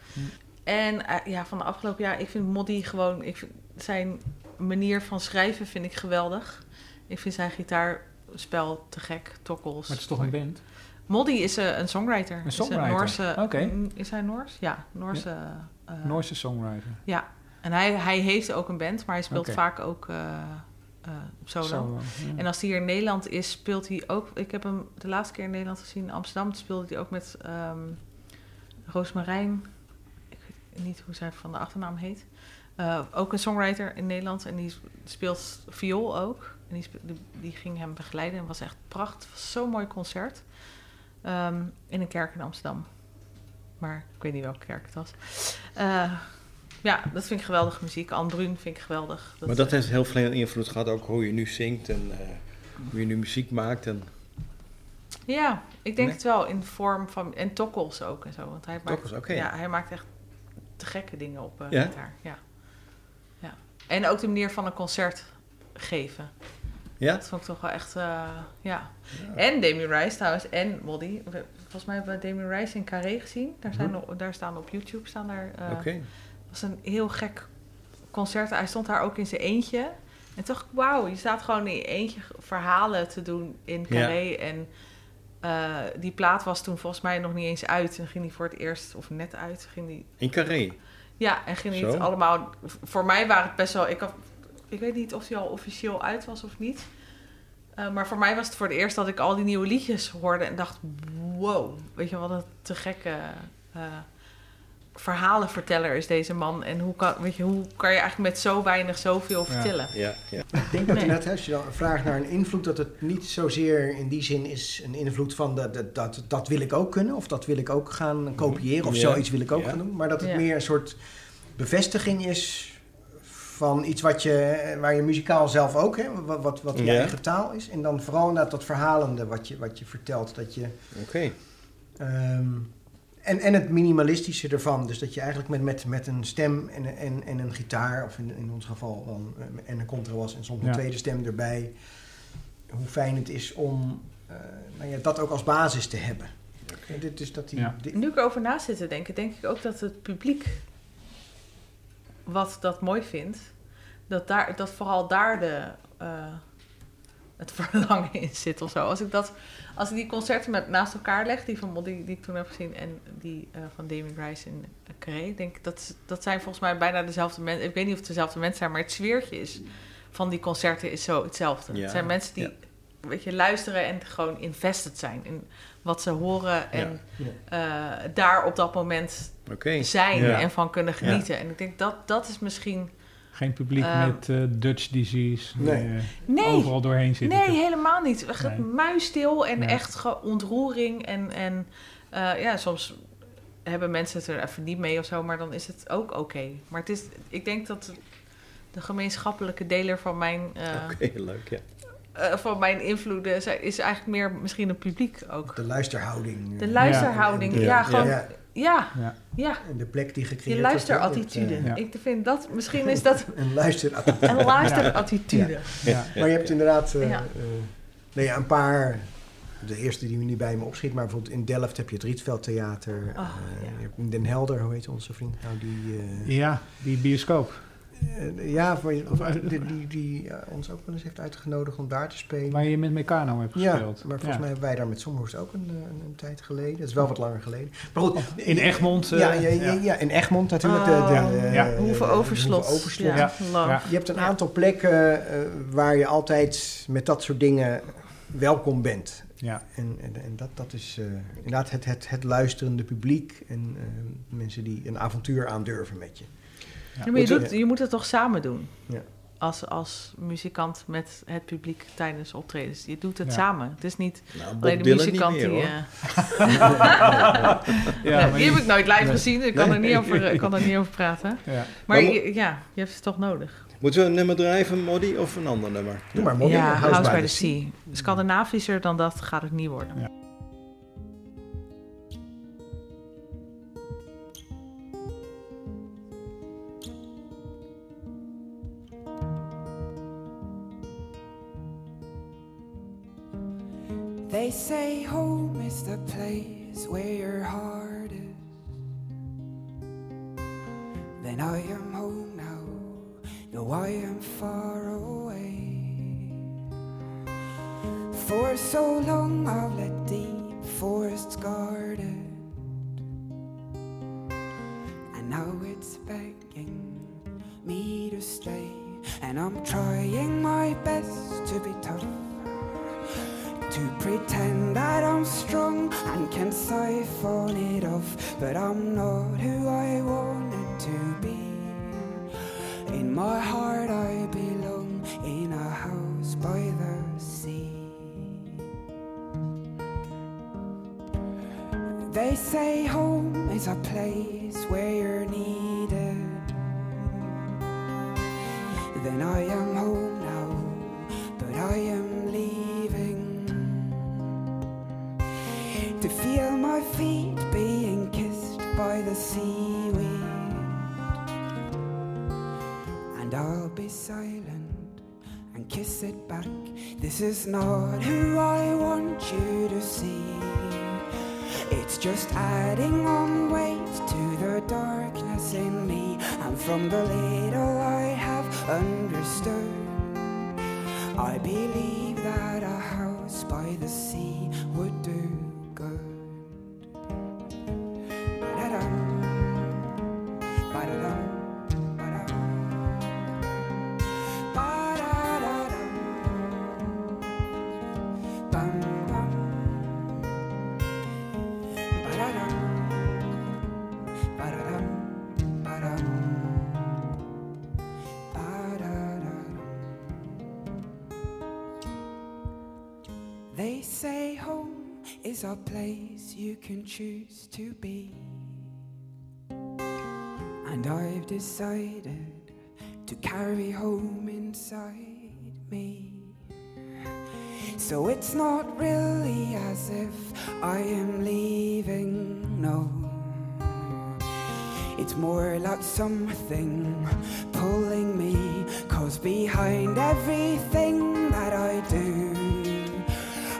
En eh, ja, van de afgelopen jaar, ik vind Moddy gewoon... Ik vind zijn manier van schrijven vind ik geweldig. Ik vind zijn gitaarspel te gek, tokkels. Maar het is toch een band? Moddy is eh, een songwriter. Een Is songwriter, Noorse, oké. Mm, Is hij Noors? Ja, Noorse. eh, Noorse songwriter. Ja, en hij, hij heeft ook een band, maar hij speelt vaak ook eh, eh, solo. Solo, ja. En als hij hier in Nederland is, speelt hij ook... Ik heb hem de laatste keer in Nederland gezien in Amsterdam. Speelde hij ook met ehm Roosmarijn. Ik weet niet hoe zij van de achternaam heet. Eh, ook een songwriter in Nederland. En die speelt viool ook. En die, die, ging hem begeleiden. En was echt prachtig. Was zo'n mooi concert. Ehm, in een kerk in Amsterdam. Maar ik weet niet welke kerk het was. Eh, ja, dat vind ik geweldige muziek. Anne Brun vind ik geweldig. maar dat heeft heel veel invloed gehad, ook hoe je nu zingt en eh, hoe je nu muziek maakt. En, Ja, ik denk Nee? het wel in de vorm van... En tokkels ook en zo. Want hij maakt, Tokkels, oké. ja, hij maakt echt te gekke dingen op eh Ja? gitaar. Ja. ja. En ook de manier van een concert geven. Ja? Dat vond ik toch wel echt... eh, ja. En Damien Rice trouwens. En Moddy. We- Volgens mij hebben we Damien Rice in Carré gezien. Daar, zijn Mhm. nog- daar staan op YouTube staan daar... eh, Oké. was een heel gek concert. Hij stond daar ook in zijn eentje. En toch, wauw, je staat gewoon in je eentje verhalen te doen in Carré. En eh, die plaat was toen volgens mij nog niet eens uit. En ging die voor het eerst, of net uit, ging die... In Carré. Ja, en ging die het allemaal... Voor mij waren het best wel... Ik, had, ik weet niet of die al officieel uit was of niet. Eh, maar voor mij was het voor het eerst dat ik al die nieuwe liedjes hoorde en dacht... Wow, weet je wat een te gekke eh, verhalenverteller is deze man. En hoe kan, weet je, hoe kan je eigenlijk met zo weinig zoveel Ja. vertellen? Ja, ja. Ik denk dat Nee. inderdaad, als je dan vraagt naar een invloed, dat het niet zozeer in die zin is een invloed van dat, dat, dat, dat wil ik ook kunnen, of dat wil ik ook gaan kopiëren, of Ja. zoiets wil ik ook gaan doen. Maar dat het meer een soort bevestiging is van iets wat je, waar je muzikaal zelf ook, hè, wat, wat, wat je Ja. eigen taal is. En dan vooral inderdaad dat verhalende wat je, wat je vertelt. Dat je, Oké. ehm, en, en het minimalistische ervan. Dus dat je eigenlijk met, met, met een stem en, en, en een gitaar, of in, in ons geval dan, eh, en een contrabas en soms een Ja. tweede stem erbij. Hoe fijn het is om eh, nou ja, dat ook als basis te hebben. En dit is dat die, Ja. die- Nu ik erover na zit te denken, denk ik ook dat het publiek wat dat mooi vindt, dat, daar, dat vooral daar de, eh, het *laughs* verlangen in zit of zo. Als ik, dat, als ik die concerten met, naast elkaar leg, die van Moddy die ik toen heb gezien en die eh, van Damien Rice in Carré, denk ik dat, dat zijn volgens mij bijna dezelfde mensen. Ik weet niet of het dezelfde mensen zijn, maar het sfeertje is van die concerten is zo hetzelfde. Ja. Het zijn mensen die weet je, luisteren en gewoon invested zijn in wat ze horen en eh, daar op dat moment Oké. zijn Ja. en van kunnen genieten. En ik denk dat dat is misschien. Geen publiek Ehm, met eh, Dutch disease. Nee. die, eh, Nee, Overal doorheen zitten. nee helemaal niet. Nee. muisstil en Ja. echt ontroering. En, en eh, ja, soms hebben mensen het er even niet mee of zo, maar dan is het ook oké. Maar het is, ik denk dat de gemeenschappelijke deler van mijn, eh, Oké, leuk, ja. eh, van mijn invloeden is eigenlijk meer misschien het publiek ook. de luisterhouding. De luisterhouding, Ja. gewoon, Ja, ja, Ja. ja. en de plek die gecreëerd Je luisterattitude. Ja. Ik vind dat, misschien is dat eh, *laughs* Een luisterattitude. een luisterattitude. Ja. Maar je hebt inderdaad eh, Ja. eh, nou ja, een paar... De eerste die nu bij me opschiet, maar bijvoorbeeld in Delft heb je het Rietveld Theater. Oh, eh, ja. je hebt in Den Helder, hoe heet onze vriend nou, die... eh, ja, die bioscoop. Eh, ja, voor, je- Of, eh, die, die, die eh, ons ook wel eens heeft uitgenodigd om daar te spelen. Waar je met Meccano hebt ja, gespeeld. maar volgens Ja. mij hebben wij daar met Sommerhoest ook een, een, een tijd geleden. Dat is wel wat langer geleden. Maar goed. In Egmond. eh, ja, ja, ja, ja, in Egmond natuurlijk. Oh, de, de, ja. Hoeveel de overslot. Je hebt een aantal plekken eh, waar je altijd met dat soort dingen welkom bent. Ja. En, en, en dat, dat is eh, inderdaad het, het, het luisterende publiek en eh, mensen die een avontuur aandurven met je. Ja, maar je, doet, moet het toch samen doen? Ja. Als, als muzikant met het publiek tijdens optredens. Je doet het Ja. samen. Het is niet Nou, alleen de Dylan muzikant meer, die... eh, *laughs* Ja, die heb ik nooit live Nee. gezien. Ik kan, Nee. er niet over, ik kan er niet over praten. Ja. Maar Maar je, ja, je hebt het toch nodig. Moeten we een nummer draaien van Moddy of een ander nummer? Doe maar, Molly. ja, House by the Sea. Scandinavischer dan dat gaat het niet worden. They say home is the place where your heart is. Then I am home now, though I am far away. For so long I've let deep forests guard it. And now it's begging me to stay. And I'm trying my best to be to pretend that I'm strong and can siphon it off, but I'm not who I wanted to be. In my heart, I belong in a house by the sea. They say home is a place where you're needed. Then I am kiss it back. This is not who I want you to see. It's just adding on weight to the darkness in me. And from the little I have understood, I believe that a house by the sea would do good. Can choose to be. And I've decided to carry home inside me. So it's not really as if I am leaving, no. It's more like something pulling me, cause behind everything that I do,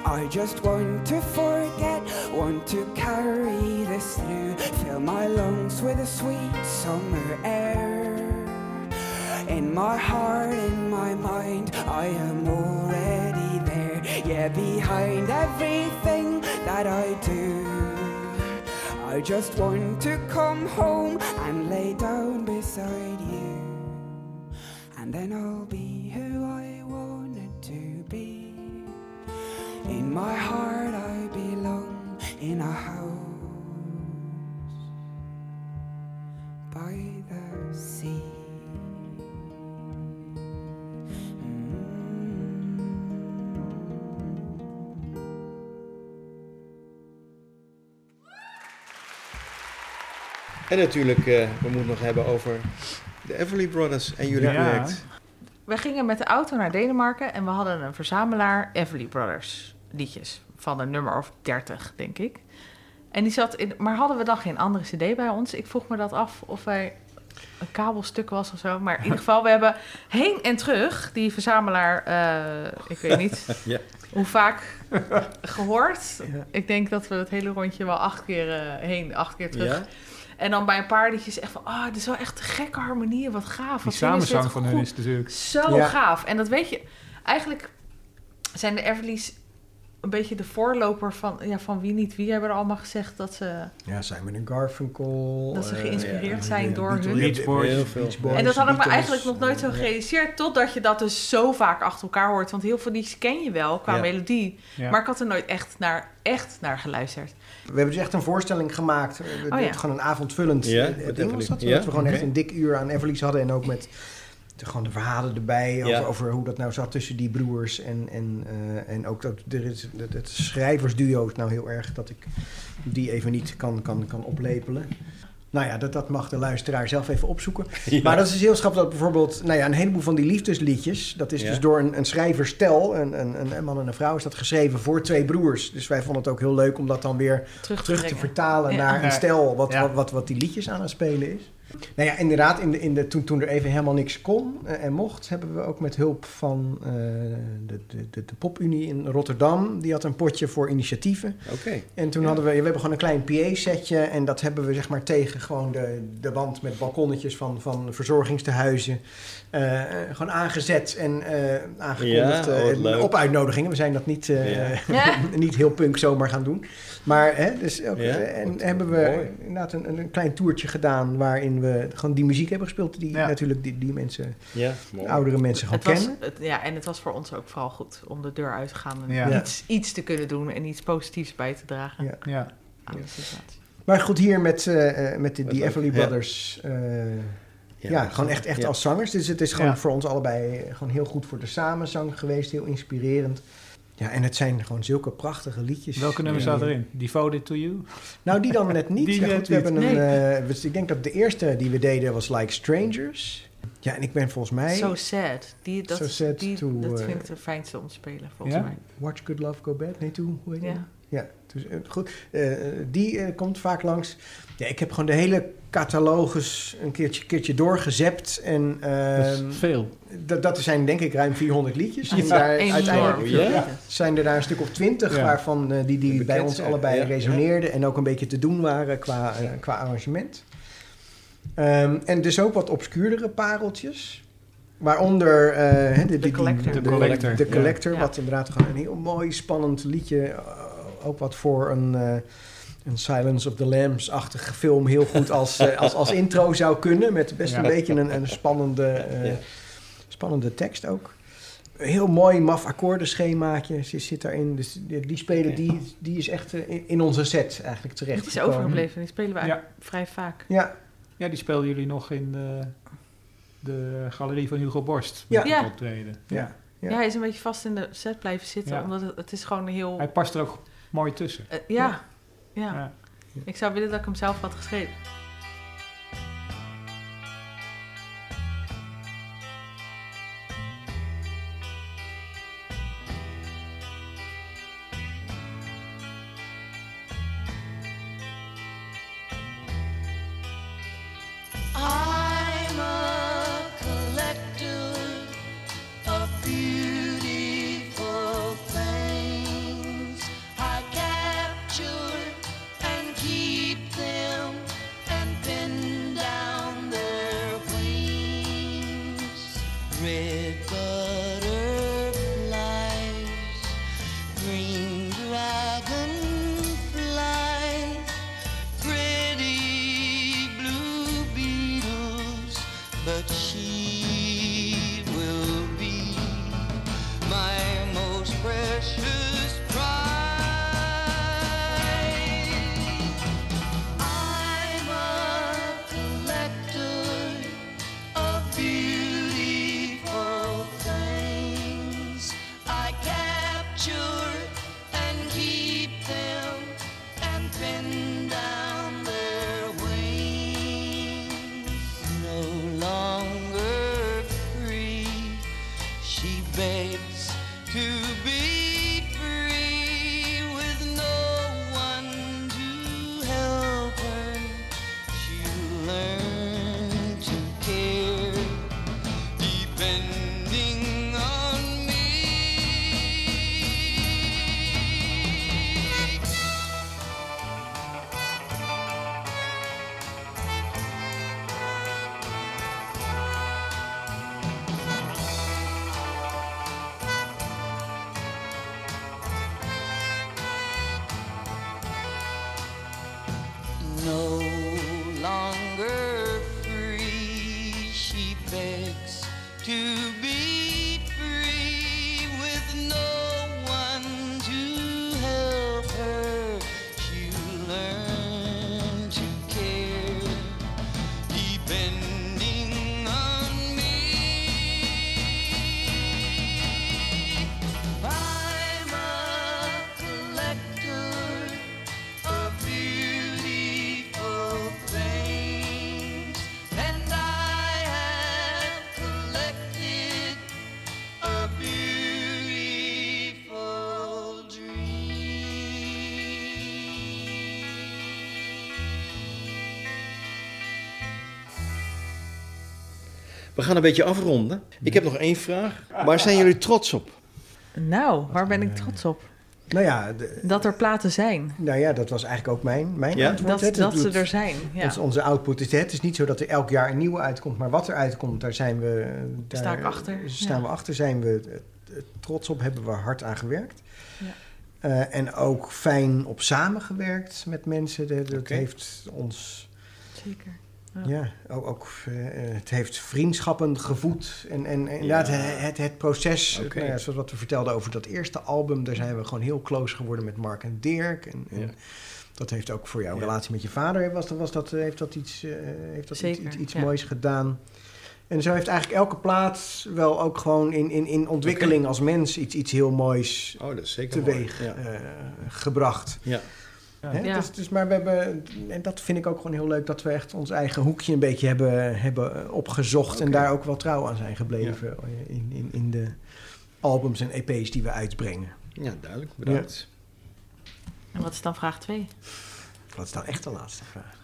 I just want to forget, want to carry this through, fill my lungs with the sweet summer air. In my heart, in my mind, I am already there. Yeah, behind everything that I do. I just want to come home and lay down beside you. And then I'll be my heart, I belong in a house by the sea. En natuurlijk, eh, we moeten nog hebben over de Everly Brothers en jullie Ja. project. We gingen met de auto naar Denemarken en we hadden een verzamelaar Everly Brothers liedjes van een nummer of 30, denk ik. En die zat in, maar hadden we dan geen andere CD bij ons? Ik vroeg me dat af of wij een kabelstuk was of zo. Maar in ieder geval, we hebben heen en terug die verzamelaar, eh, ik weet niet *laughs* Ja. hoe vaak *laughs* gehoord. Ja. Ik denk dat we het hele rondje wel acht keer eh, heen, acht keer terug. Ja? En dan bij een paar liedjes echt van, ah, dit is wel echt gekke harmonieën, wat gaaf. Die samenzang van hun goed. is natuurlijk... Zo Ja. gaaf. En dat weet je, eigenlijk zijn de Everly's een beetje de voorloper van, ja, van wie niet wie hebben er allemaal gezegd dat ze... Ja, Simon en Garfunkel. Dat ze eh, geïnspireerd zijn ja, door Beatles- hun. Beach Boys. Heel veel. Beach Boys, en dat had ik me eigenlijk nog nooit zo ja. gerealiseerd, totdat je dat dus zo vaak achter elkaar hoort. Want heel veel liedjes ken je wel qua Ja. melodie, Ja. maar ik had er nooit echt naar, echt naar geluisterd. We hebben dus echt een voorstelling gemaakt. We Oh ja. het gewoon een avondvullend Ja, eh, ding was dat. Ja, Dat we gewoon echt een dik uur aan Everly's hadden. En ook met de, gewoon de verhalen erbij. Ja. Over, over hoe dat nou zat tussen die broers. En, en, eh, en ook dat er is, het, het schrijversduo is nou heel erg dat ik die even niet kan, kan, kan oplepelen. Nou ja, dat, dat mag de luisteraar zelf even opzoeken. *laughs* Ja. Maar dat is heel schappelijk dat bijvoorbeeld... Nou ja, een heleboel van die liefdesliedjes... dat is Ja. dus door een, een schrijverstel, een, een, een man en een vrouw... is dat geschreven voor twee broers. Dus wij vonden het ook heel leuk om dat dan weer Terug te, terug te brengen. vertalen Ja. naar een stel... Wat, Ja. wat, wat, wat die liedjes aan het spelen is. Nou ja, inderdaad, in de, in de, toen, toen er even helemaal niks kon eh, en mocht... hebben we ook met hulp van eh, de, de, de, de Popunie in Rotterdam... die had een potje voor initiatieven. Oké. En toen hadden we, we hebben gewoon een klein PA-setje en dat hebben we zeg maar tegen gewoon de, de wand met balkonnetjes van, van verzorgingstehuizen eh, gewoon aangezet en eh, aangekondigd Ja, leuk. op uitnodigingen. We zijn dat niet, eh. Ja. *laughs* *laughs* niet heel punk zomaar gaan doen. Maar hè, dus ook, Ja, eh, en wat hebben we mooi. inderdaad een, een klein toertje gedaan waarin we gewoon die muziek hebben gespeeld die Ja. natuurlijk die, die mensen, Ja, oudere mensen was, kennen. het, ja, en het was voor ons ook vooral goed om de deur uit te gaan en Ja. iets, iets te kunnen doen en iets positiefs bij te dragen Ja. Ja. aan de situatie. Maar goed, hier met, eh, eh, met de, die. Everly Ja. Brothers... eh, Ja, gewoon echt, echt Ja. als zangers. Dus het is gewoon Ja. voor ons allebei gewoon heel goed voor de samenzang geweest. Heel inspirerend. Ja, en het zijn gewoon zulke prachtige liedjes. Welke nummer staat erin? Devoted to You? Nou, die dan net *laughs* niet. Die Ja, goed, we niet. hebben een, Nee. eh, ik denk dat de eerste die we deden was Like Strangers. Ja, en ik ben volgens mij... So sad. Die, dat, So sad die, to, dat eh, vind ik de fijnste om te spelen, volgens mij. Watch Good Love Go Bad. Nee, toe. Hoe heet die? Ja. Ja, dus, eh, goed. Eh, die komt vaak langs. Ja, ik heb gewoon de hele catalogus een keertje, keertje doorgezept. En Dat ehm, is veel. dat, dat zijn denk ik ruim 400 liedjes. En Ja, daar uiteindelijk Ja? Zijn er daar een stuk of twintig Ja. waarvan eh, die, die bij ons allebei ja. resoneerden en ook een beetje te doen waren qua, eh, qua arrangement. Ehm, en dus ook wat obscuurdere pareltjes. Waaronder eh, hè, de, die- die- Collector. de, De Collector, de. Collector, Ja. wat inderdaad gewoon een heel mooi, spannend liedje. ook wat voor een, eh, een Silence of the Lambs-achtige film heel goed als, eh, als, als *laughs* intro zou kunnen. Met best Ja. een beetje een, een spannende, eh, Ja. spannende tekst ook. Een heel mooi maf akkoordenschemaatje zit, zit daarin. Dus die, die spelen, die, die is echt eh, in, onze set eigenlijk terecht Het is overgebleven, die spelen we eigenlijk vrij vaak. Ja, Ja, die speelden jullie nog in de, de galerie van Hugo Borst. Ja. met Ja. het optreden. ja. Ja. Ja. hij is een beetje vast in de set blijven zitten, Ja. omdat het, het is gewoon een heel... Hij past er ook mooi tussen. ja. Ja. Ja. ik zou willen dat ik hem zelf had geschreven. We gaan een beetje afronden. Ik heb nog één vraag. Waar zijn jullie trots op? Nou, waar ben ik trots op? Nou ja, de- Dat er platen zijn. nou ja, dat was eigenlijk ook mijn, mijn Ja? antwoord. Dat, hè. dat ze er zijn. Ja. ons- onze output is, het is niet zo dat er elk jaar een nieuwe uitkomt, maar wat er uitkomt, daar zijn we. Daar Sta ik achter, Staan ja. we achter, zijn we trots op, hebben we hard aan gewerkt. Ja. Eh, en ook fijn op samengewerkt met mensen. Dat heeft ons. Zeker. Ja, ook, ook eh, het heeft vriendschappen gevoed. En, en, en inderdaad, het, het, het proces, nou ja, zoals wat we vertelden over dat eerste album, daar zijn we gewoon heel close geworden met Mark en Dirk. En, en Ja. dat heeft ook voor jouw Ja. relatie met je vader, was, dat- was dat, eh, heeft dat iets, eh, heeft dat iets, Zeker, iets, iets ja. moois gedaan. En zo heeft eigenlijk elke plaat wel ook gewoon in, in, in ontwikkeling als mens iets, iets heel moois Oh, dat is zeker teweeg mooi. Ja. eh, gebracht. Ja. Hè? Ja. Dus, dus, maar we hebben, en dat vind ik ook gewoon heel leuk, dat we echt ons eigen hoekje een beetje hebben, hebben opgezocht. En daar ook wel trouw aan zijn gebleven eh, in, in, in de albums en EP's die we uitbrengen. ja, duidelijk. Bedankt. En wat is dan vraag 2? Wat is dan echt de laatste vraag?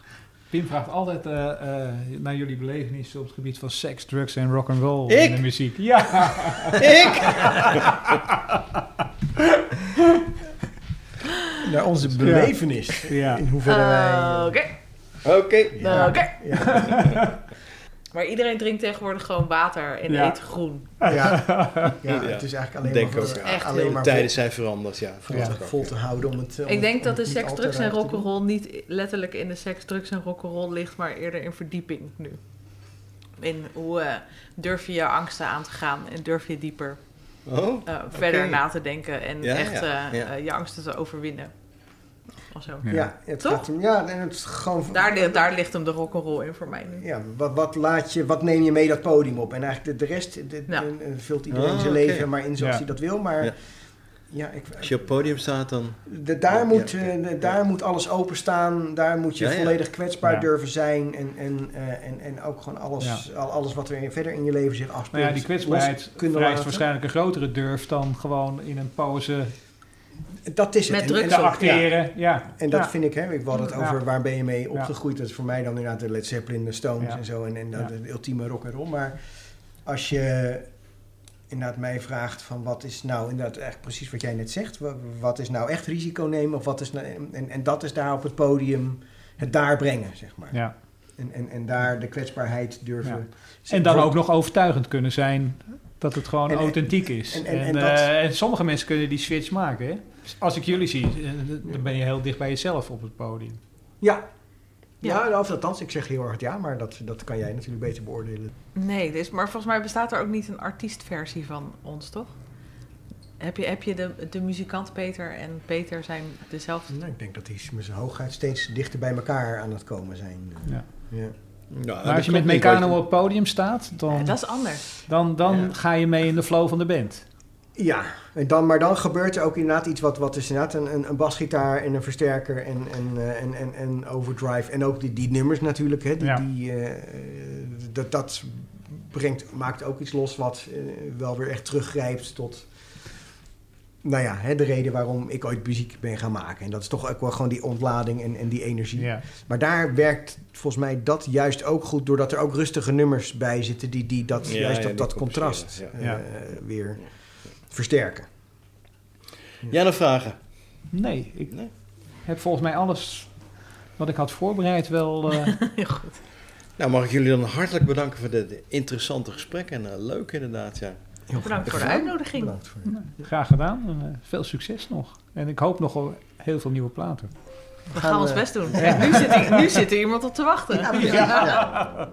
Pim vraagt altijd eh, eh, naar jullie belevenissen op het gebied van seks, drugs en rock and roll Ik? in de muziek. *laughs* Ja. Ik? *laughs* *laughs* Naar onze belevenis. Ja. In hoeverre wij... Oké. Oké. Ja. Oké. Ja. Maar iedereen drinkt tegenwoordig gewoon water en Ja. eet groen. Ja. Ja, Ja. het is eigenlijk alleen Denk maar, ook. Echt alleen maar Tijden zijn veranderd, ja. vol, te houden om het... om Ik denk het- dat de seks, drugs en rock'n'roll niet letterlijk in de seks, drugs en rock'n'roll ligt, maar eerder in verdieping nu. In hoe eh, durf je je angsten aan te gaan en durf je dieper Oh, eh, verder Oké. na te denken en Ja, echt ja, eh, ja. eh, je angsten te overwinnen. Of zo. Ja. Ja, het Toch? gaat. Ja, en het is gewoon... Daar, li- daar ligt hem de rock'n'roll in voor mij nu. Ja, wat, wat, laat je, wat neem je mee dat podium op? En eigenlijk de, de rest de, de- Ja. de- vult iedereen Ah, zijn leven maar in zoals Ja. hij dat wil. Maar Ja. ja, ik, Als je op het podium staat, dan... de, daar, Ja, moet, ja, eh, daar moet alles openstaan. Daar moet je Ja, ja. volledig kwetsbaar Ja. durven zijn. En, en, eh, en, en ook gewoon alles, al- alles wat er in- verder in je leven zich afspeelt. Nou ja, die kwetsbaarheid vereist laten. waarschijnlijk een grotere durf dan gewoon in een pose Dat is het. Met En- drugs en dat- ja. acteren. Ja. En dat Ja. vind ik, hè, ik had het Ja. over waar ben je mee opgegroeid. Dat is voor mij dan inderdaad de Led Zeppelin, de Stones Ja. en zo. En, en Ja. de ultieme rock en roll. Maar als je inderdaad mij vraagt van wat is nou inderdaad echt precies wat jij net zegt. Wa- Wat is nou echt risico nemen? Of wat is nou, en, en dat is daar op het podium het daar brengen, zeg maar. Ja. En, en, en daar de kwetsbaarheid durven. Ja. En dan ook nog overtuigend kunnen zijn Dat het gewoon En- en- authentiek is. en- En, en- en eh, dat- en sommige mensen kunnen die switch maken. Hè? Als ik jullie zie, eh, dan ben je heel dicht bij jezelf op het podium. Ja. Ja. Ja, of althans, ik zeg heel erg het ja, maar dat, dat kan jij natuurlijk beter beoordelen. Nee, dus, maar volgens mij bestaat er ook niet een artiestversie van ons, toch? Heb je, heb je de, de muzikant Peter en Peter zijn dezelfde? Nou, ik denk dat die met zijn hooguit steeds dichter bij elkaar aan het komen zijn. Ja. Ja. Ja, Maar als je met Meccano op het podium staat, dan, Ja, dat is anders. dan, dan Ja. ga je mee in de flow van de band. Ja, en dan, maar dan gebeurt er ook inderdaad iets wat, wat is inderdaad een, een, een basgitaar en een versterker en, en, eh, en, en, en overdrive. En ook die, die nummers natuurlijk, hè, die, Ja. die, eh, dat, dat brengt, maakt ook iets los wat eh, wel weer echt teruggrijpt tot nou ja, hè, de reden waarom ik ooit muziek ben gaan maken. En dat is toch ook wel gewoon die ontlading en, en die energie. Ja. Maar daar werkt volgens mij dat juist ook goed, doordat er ook rustige nummers bij zitten die, die dat, Ja, juist ja, dat, die dat contrast eh, weer versterken. Jij nog vragen? Nee, ik Nee? heb volgens mij alles wat ik had voorbereid wel... *laughs* eh, Heel goed. Nou, mag ik jullie dan hartelijk bedanken voor dit interessante gesprek. En eh, leuk inderdaad, ja. Heel Bedankt voor de uitnodiging. Bedankt voor graag gedaan. En, eh, veel succes nog. En ik hoop nog wel heel veel nieuwe platen. We gaan ons best doen. Ja. Nu, zit, nu zit er iemand op te wachten. Ja.